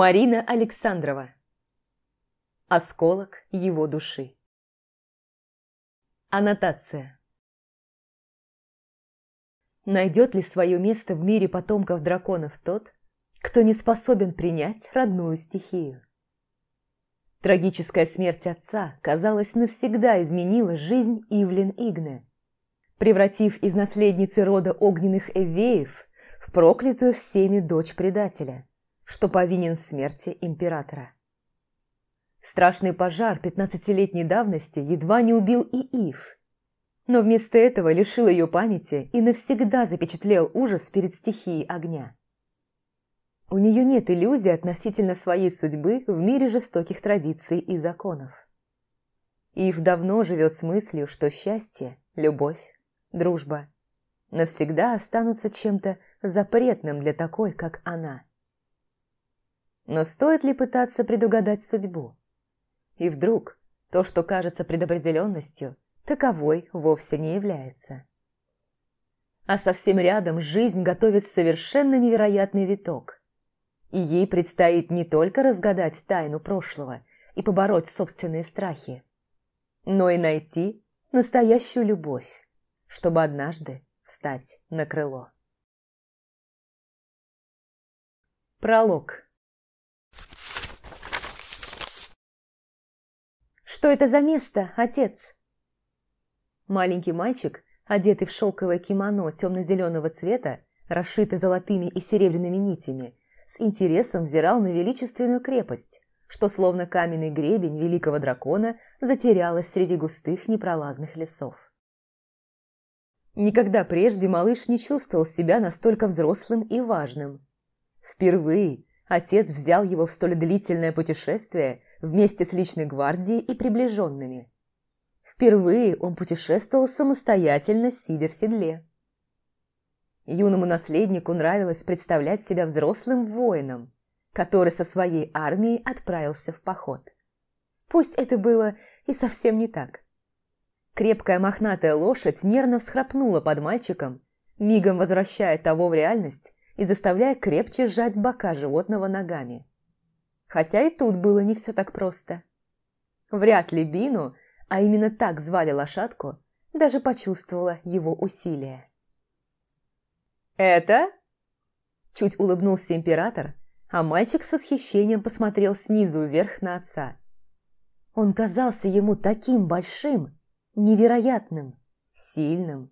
Марина Александрова. Осколок его души. Аннотация. Найдет ли свое место в мире потомков драконов тот, кто не способен принять родную стихию? Трагическая смерть отца, казалось, навсегда изменила жизнь Ивлин Игне, превратив из наследницы рода огненных Эвеев в проклятую всеми дочь предателя что повинен в смерти императора. Страшный пожар пятнадцатилетней давности едва не убил и Ив, но вместо этого лишил ее памяти и навсегда запечатлел ужас перед стихией огня. У нее нет иллюзий относительно своей судьбы в мире жестоких традиций и законов. Ив давно живет с мыслью, что счастье, любовь, дружба навсегда останутся чем-то запретным для такой, как она. Но стоит ли пытаться предугадать судьбу? И вдруг то, что кажется предопределенностью, таковой вовсе не является. А совсем рядом жизнь готовит совершенно невероятный виток. И ей предстоит не только разгадать тайну прошлого и побороть собственные страхи, но и найти настоящую любовь, чтобы однажды встать на крыло. Пролог «Что это за место, отец?» Маленький мальчик, одетый в шелковое кимоно темно-зеленого цвета, расшитый золотыми и серебряными нитями, с интересом взирал на величественную крепость, что словно каменный гребень великого дракона затерялась среди густых непролазных лесов. Никогда прежде малыш не чувствовал себя настолько взрослым и важным. Впервые отец взял его в столь длительное путешествие вместе с личной гвардией и приближенными. Впервые он путешествовал самостоятельно, сидя в седле. Юному наследнику нравилось представлять себя взрослым воином, который со своей армией отправился в поход. Пусть это было и совсем не так. Крепкая мохнатая лошадь нервно всхрапнула под мальчиком, мигом возвращая того в реальность и заставляя крепче сжать бока животного ногами. Хотя и тут было не все так просто. Вряд ли Бину, а именно так звали лошадку, даже почувствовала его усилия. «Это?» Чуть улыбнулся император, а мальчик с восхищением посмотрел снизу вверх на отца. Он казался ему таким большим, невероятным, сильным.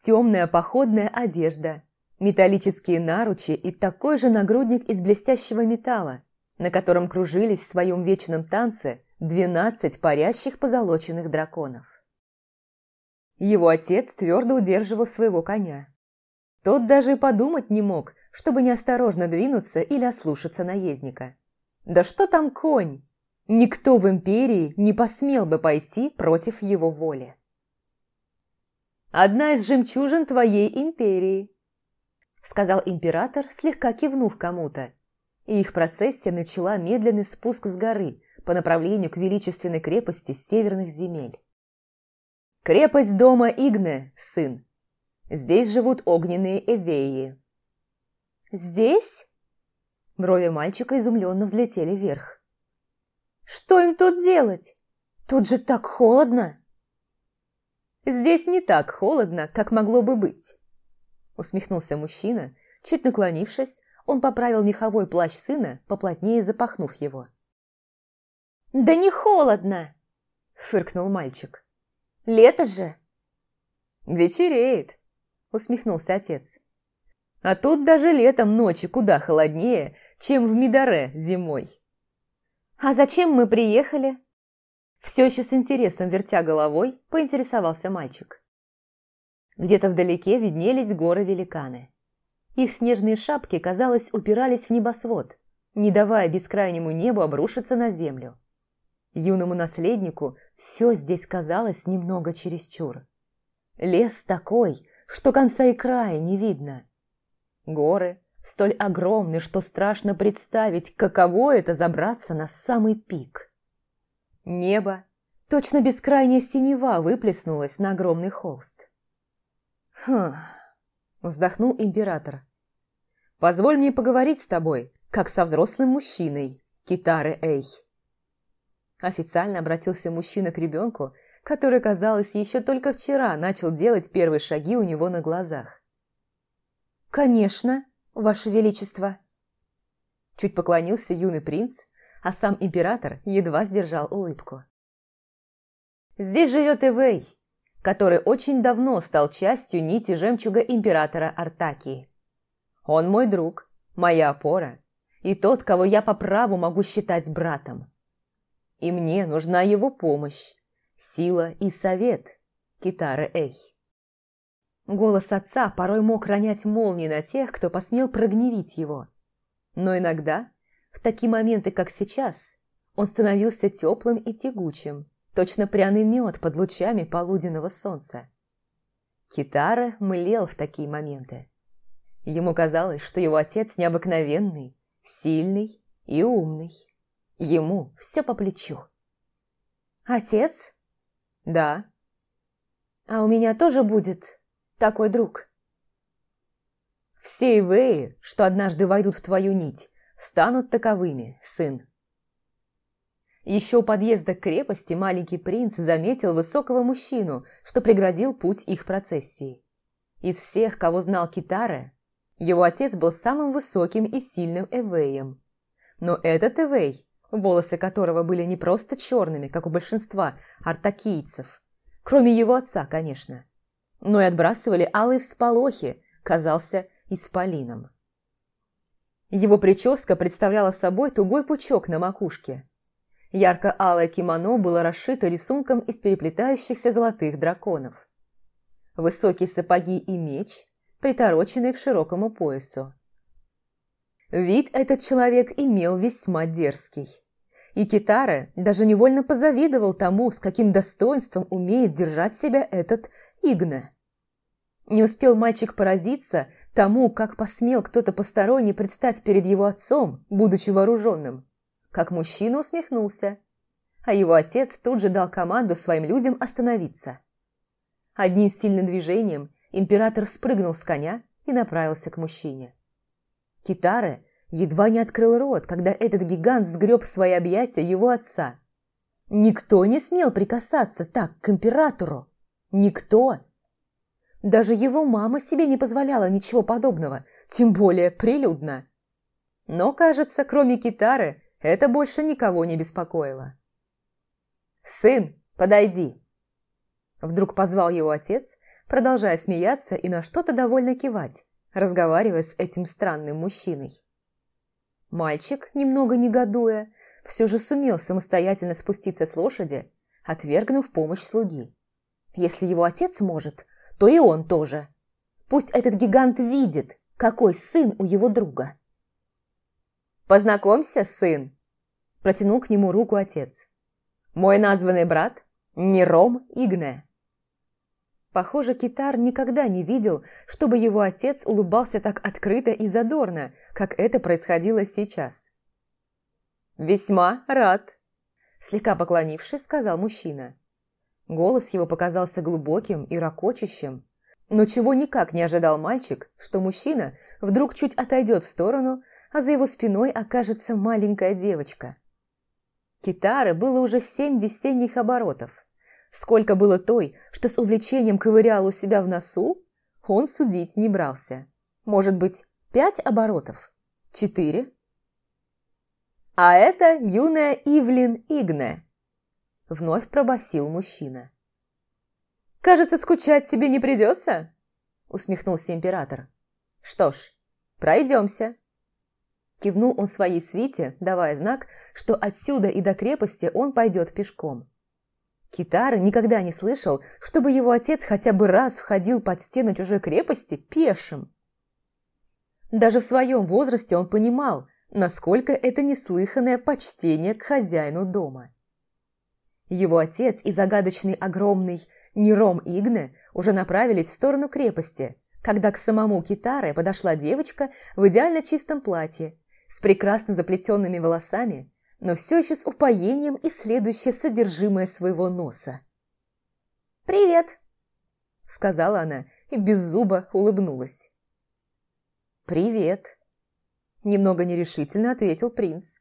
Темная походная одежда, металлические наручи и такой же нагрудник из блестящего металла, на котором кружились в своем вечном танце двенадцать парящих позолоченных драконов. Его отец твердо удерживал своего коня. Тот даже и подумать не мог, чтобы неосторожно двинуться или ослушаться наездника. Да что там конь? Никто в империи не посмел бы пойти против его воли. «Одна из жемчужин твоей империи», — сказал император, слегка кивнув кому-то, и их процессия начала медленный спуск с горы по направлению к величественной крепости северных земель. «Крепость дома Игне, сын. Здесь живут огненные эвеи». «Здесь?» Брови мальчика изумленно взлетели вверх. «Что им тут делать? Тут же так холодно!» «Здесь не так холодно, как могло бы быть», усмехнулся мужчина, чуть наклонившись, он поправил меховой плащ сына, поплотнее запахнув его. «Да не холодно!» – фыркнул мальчик. «Лето же!» «Вечереет!» – усмехнулся отец. «А тут даже летом ночи куда холоднее, чем в Мидаре зимой». «А зачем мы приехали?» Все еще с интересом вертя головой, поинтересовался мальчик. Где-то вдалеке виднелись горы-великаны. Их снежные шапки, казалось, упирались в небосвод, не давая бескрайнему небу обрушиться на землю. Юному наследнику все здесь казалось немного чересчур. Лес такой, что конца и края не видно. Горы столь огромны, что страшно представить, каково это забраться на самый пик. Небо, точно бескрайняя синева, выплеснулось на огромный холст. «Хм...» Вздохнул император. «Позволь мне поговорить с тобой, как со взрослым мужчиной, Китары Эй. Официально обратился мужчина к ребенку, который, казалось, еще только вчера начал делать первые шаги у него на глазах. «Конечно, Ваше Величество!» Чуть поклонился юный принц, а сам император едва сдержал улыбку. «Здесь живет Эвей, который очень давно стал частью нити жемчуга императора Артакии. Он мой друг, моя опора и тот, кого я по праву могу считать братом. И мне нужна его помощь, сила и совет, Китара Эй. Голос отца порой мог ронять молнии на тех, кто посмел прогневить его. Но иногда, в такие моменты, как сейчас, он становился теплым и тягучим, точно пряный мед под лучами полуденного солнца. Китара млел в такие моменты. Ему казалось, что его отец необыкновенный, сильный и умный. Ему все по плечу. «Отец?» «Да». «А у меня тоже будет такой друг?» «Все ивеи, что однажды войдут в твою нить, станут таковыми, сын». Еще у подъезда к крепости маленький принц заметил высокого мужчину, что преградил путь их процессии. Из всех, кого знал Китара, его отец был самым высоким и сильным эвеем. Но этот эвей, волосы которого были не просто черными, как у большинства артакийцев, кроме его отца, конечно, но и отбрасывали алые всполохи, казался исполином. Его прическа представляла собой тугой пучок на макушке. Ярко-алое кимоно было расшито рисунком из переплетающихся золотых драконов. Высокие сапоги и меч притороченный к широкому поясу. Вид этот человек имел весьма дерзкий. И Китара даже невольно позавидовал тому, с каким достоинством умеет держать себя этот Игна. Не успел мальчик поразиться тому, как посмел кто-то посторонний предстать перед его отцом, будучи вооруженным, как мужчина усмехнулся, а его отец тут же дал команду своим людям остановиться. Одним сильным движением император спрыгнул с коня и направился к мужчине. Китаре едва не открыл рот, когда этот гигант сгреб в свои объятия его отца. Никто не смел прикасаться так к императору. Никто. Даже его мама себе не позволяла ничего подобного, тем более прилюдно. Но, кажется, кроме Китары, это больше никого не беспокоило. «Сын, подойди!» Вдруг позвал его отец, продолжая смеяться и на что-то довольно кивать, разговаривая с этим странным мужчиной. Мальчик, немного негодуя, все же сумел самостоятельно спуститься с лошади, отвергнув помощь слуги. Если его отец может, то и он тоже. Пусть этот гигант видит, какой сын у его друга. «Познакомься, сын!» – протянул к нему руку отец. «Мой названный брат – Нером Игне». Похоже, Китар никогда не видел, чтобы его отец улыбался так открыто и задорно, как это происходило сейчас. «Весьма рад», – слегка поклонившись, сказал мужчина. Голос его показался глубоким и ракочущим, но чего никак не ожидал мальчик, что мужчина вдруг чуть отойдет в сторону, а за его спиной окажется маленькая девочка. Китары было уже семь весенних оборотов – Сколько было той, что с увлечением ковыряла у себя в носу, он судить не брался. Может быть, пять оборотов? Четыре? А это юная Ивлин Игне, вновь пробасил мужчина. «Кажется, скучать тебе не придется?» усмехнулся император. «Что ж, пройдемся». Кивнул он своей свите, давая знак, что отсюда и до крепости он пойдет пешком. Китара никогда не слышал, чтобы его отец хотя бы раз входил под стену чужой крепости пешим. Даже в своем возрасте он понимал, насколько это неслыханное почтение к хозяину дома. Его отец и загадочный огромный Нером Игне уже направились в сторону крепости, когда к самому Китаре подошла девочка в идеально чистом платье, с прекрасно заплетенными волосами но все еще с упоением исследующая содержимое своего носа. «Привет!» – сказала она и без зуба улыбнулась. «Привет!» Немного нерешительно ответил принц.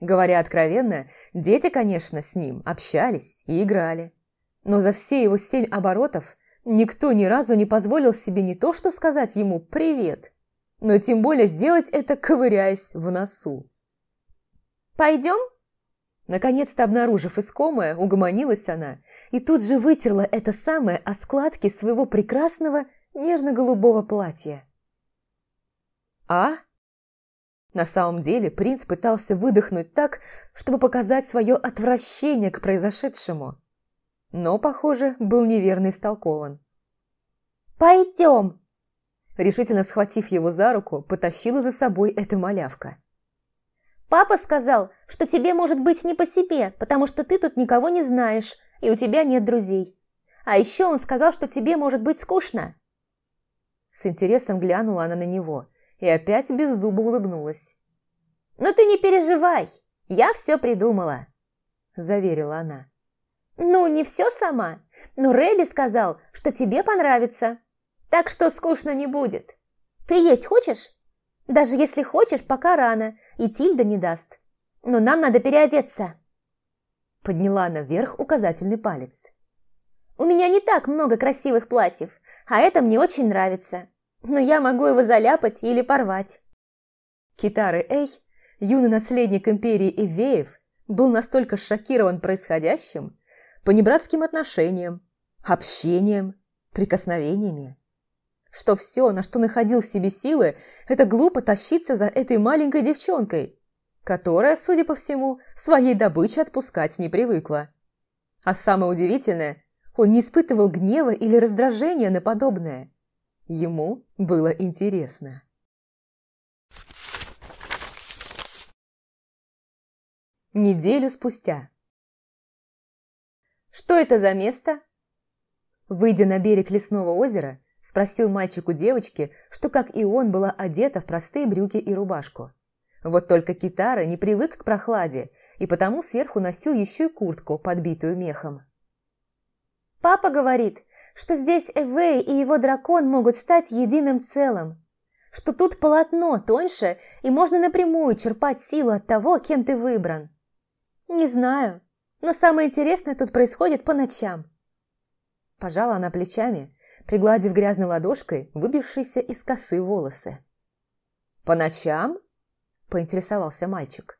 Говоря откровенно, дети, конечно, с ним общались и играли. Но за все его семь оборотов никто ни разу не позволил себе не то что сказать ему «привет», но тем более сделать это, ковыряясь в носу. «Пойдем?» Наконец-то обнаружив искомое, угомонилась она и тут же вытерла это самое о складке своего прекрасного нежно-голубого платья. «А?» На самом деле принц пытался выдохнуть так, чтобы показать свое отвращение к произошедшему. Но, похоже, был неверно истолкован. «Пойдем!» Решительно схватив его за руку, потащила за собой эта малявка. «Папа сказал, что тебе может быть не по себе, потому что ты тут никого не знаешь, и у тебя нет друзей. А еще он сказал, что тебе может быть скучно». С интересом глянула она на него и опять без зуба улыбнулась. «Но ты не переживай, я все придумала», – заверила она. «Ну, не все сама, но Рэби сказал, что тебе понравится, так что скучно не будет. Ты есть хочешь? Даже если хочешь, пока рано, и Тильда не даст. Но нам надо переодеться». Подняла она вверх указательный палец. «У меня не так много красивых платьев, а это мне очень нравится но я могу его заляпать или порвать. Китары Эй, юный наследник империи Ивеев, был настолько шокирован происходящим, понебратским отношением, общением, прикосновениями, что все, на что находил в себе силы, это глупо тащиться за этой маленькой девчонкой, которая, судя по всему, своей добычи отпускать не привыкла. А самое удивительное, он не испытывал гнева или раздражения на подобное – Ему было интересно. Неделю спустя. «Что это за место?» Выйдя на берег лесного озера, спросил мальчик у девочки, что, как и он, была одета в простые брюки и рубашку. Вот только Китара не привык к прохладе и потому сверху носил еще и куртку, подбитую мехом. «Папа говорит, что здесь Эвей и его дракон могут стать единым целым, что тут полотно тоньше и можно напрямую черпать силу от того, кем ты выбран. Не знаю, но самое интересное тут происходит по ночам. Пожала она плечами, пригладив грязной ладошкой выбившиеся из косы волосы. «По ночам?» – поинтересовался мальчик.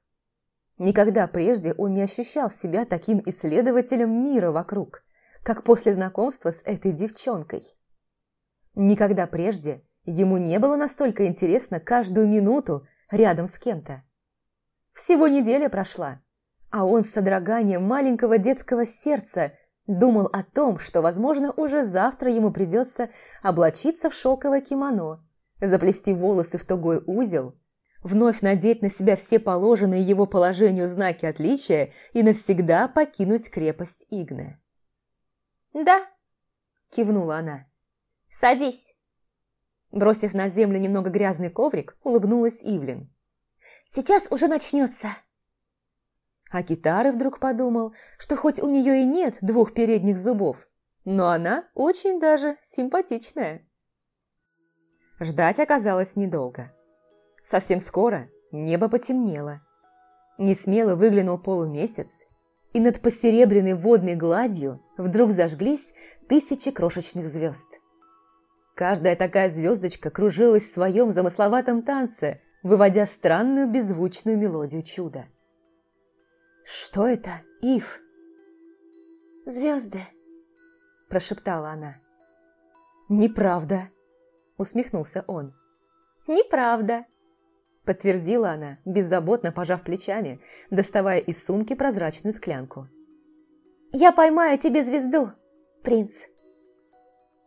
Никогда прежде он не ощущал себя таким исследователем мира вокруг как после знакомства с этой девчонкой. Никогда прежде ему не было настолько интересно каждую минуту рядом с кем-то. Всего неделя прошла, а он с содроганием маленького детского сердца думал о том, что, возможно, уже завтра ему придется облачиться в шелковое кимоно, заплести волосы в тугой узел, вновь надеть на себя все положенные его положению знаки отличия и навсегда покинуть крепость Игне. «Да», – кивнула она. «Садись». Бросив на землю немного грязный коврик, улыбнулась Ивлин. «Сейчас уже начнется». А Китары вдруг подумал, что хоть у нее и нет двух передних зубов, но она очень даже симпатичная. Ждать оказалось недолго. Совсем скоро небо потемнело. Несмело выглянул полумесяц, и над посеребряной водной гладью вдруг зажглись тысячи крошечных звезд. Каждая такая звездочка кружилась в своем замысловатом танце, выводя странную беззвучную мелодию чуда. «Что это, Ив?» «Звезды», – прошептала она. «Неправда», – усмехнулся он. «Неправда», подтвердила она, беззаботно пожав плечами, доставая из сумки прозрачную склянку. «Я поймаю тебе звезду, принц!»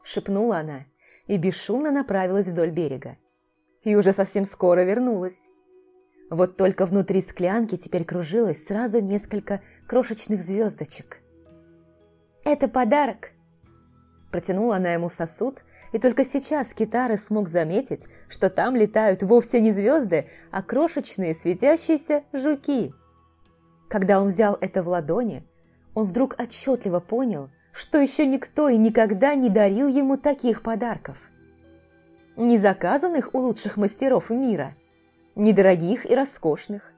Шепнула она и бесшумно направилась вдоль берега. И уже совсем скоро вернулась. Вот только внутри склянки теперь кружилось сразу несколько крошечных звездочек. «Это подарок!» Протянула она ему сосуд, и только сейчас Китары смог заметить, что там летают вовсе не звезды, а крошечные светящиеся жуки. Когда он взял это в ладони, он вдруг отчетливо понял, что еще никто и никогда не дарил ему таких подарков. Не заказанных у лучших мастеров мира, не дорогих и роскошных,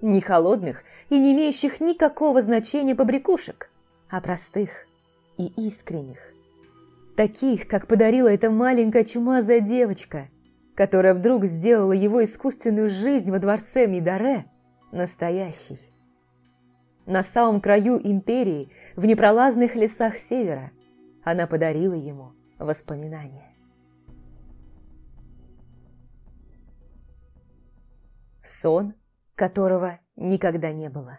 не холодных и не имеющих никакого значения побрякушек, а простых и искренних. Таких, как подарила эта маленькая чумазая девочка, которая вдруг сделала его искусственную жизнь во дворце Мидаре настоящей. На самом краю империи, в непролазных лесах севера, она подарила ему воспоминания. Сон, которого никогда не было.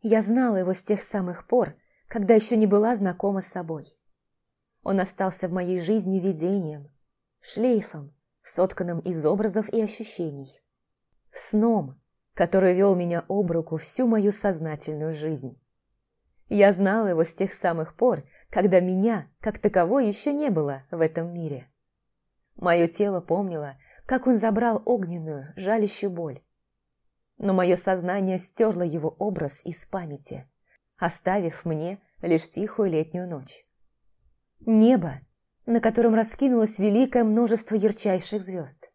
Я знала его с тех самых пор, когда еще не была знакома с собой. Он остался в моей жизни видением, шлейфом, сотканным из образов и ощущений. Сном, который вел меня об руку всю мою сознательную жизнь. Я знала его с тех самых пор, когда меня, как таковой, еще не было в этом мире. Мое тело помнило, как он забрал огненную, жалящую боль. Но мое сознание стерло его образ из памяти, оставив мне лишь тихую летнюю ночь. Небо, на котором раскинулось великое множество ярчайших звезд.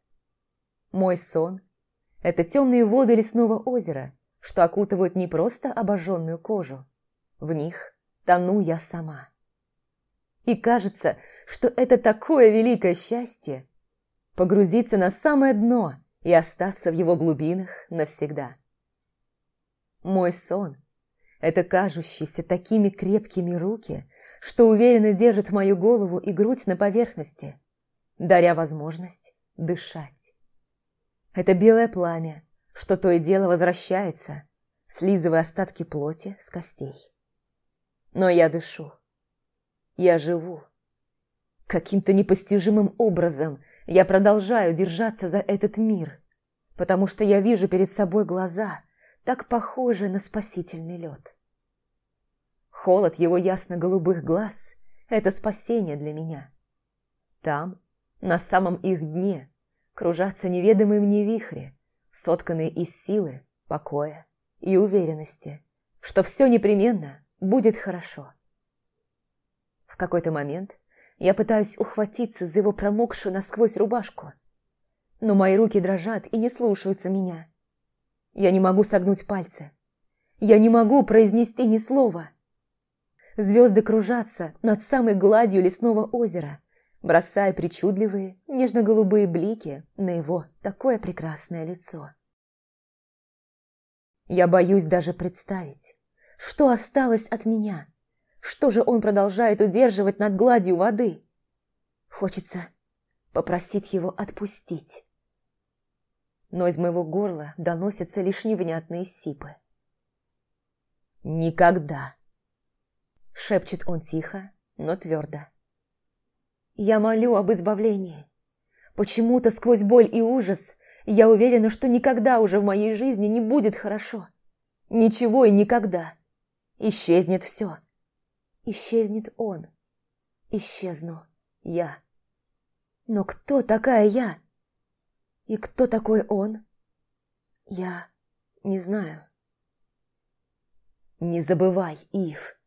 Мой сон – это темные воды лесного озера, что окутывают не просто обожженную кожу. В них тону я сама. И кажется, что это такое великое счастье – погрузиться на самое дно и остаться в его глубинах навсегда. Мой сон – это кажущиеся такими крепкими руки, что уверенно держат мою голову и грудь на поверхности, даря возможность дышать. Это белое пламя, что то и дело возвращается, слизывая остатки плоти с костей. Но я дышу. Я живу. Каким-то непостижимым образом я продолжаю держаться за этот мир, потому что я вижу перед собой глаза, так похожие на спасительный лед. Холод его ясно-голубых глаз – это спасение для меня. Там, на самом их дне, кружатся неведомые мне вихри, сотканные из силы, покоя и уверенности, что все непременно будет хорошо. В какой-то момент я пытаюсь ухватиться за его промокшую насквозь рубашку, но мои руки дрожат и не слушаются меня. Я не могу согнуть пальцы. Я не могу произнести ни слова – Звезды кружатся над самой гладью лесного озера, бросая причудливые, нежно-голубые блики на его такое прекрасное лицо. Я боюсь даже представить, что осталось от меня, что же он продолжает удерживать над гладью воды. Хочется попросить его отпустить. Но из моего горла доносятся лишь невнятные сипы. Никогда Шепчет он тихо, но твердо. Я молю об избавлении. Почему-то сквозь боль и ужас я уверена, что никогда уже в моей жизни не будет хорошо. Ничего и никогда. Исчезнет все. Исчезнет он. Исчезну я. Но кто такая я? И кто такой он? Я не знаю. Не забывай, Ив.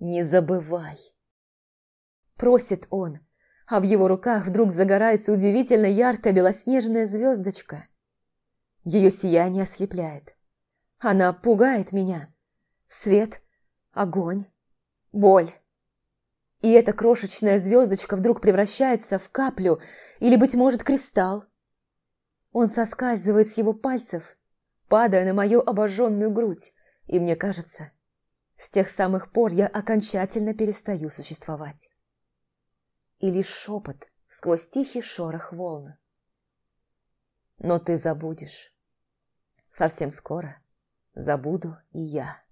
«Не забывай!» Просит он, а в его руках вдруг загорается удивительно яркая белоснежная звездочка. Ее сияние ослепляет. Она пугает меня. Свет, огонь, боль. И эта крошечная звездочка вдруг превращается в каплю или, быть может, кристалл. Он соскальзывает с его пальцев, падая на мою обожженную грудь, и мне кажется, с тех самых пор я окончательно перестаю существовать. И лишь шепот сквозь тихий шорох волн. Но ты забудешь. Совсем скоро забуду и я.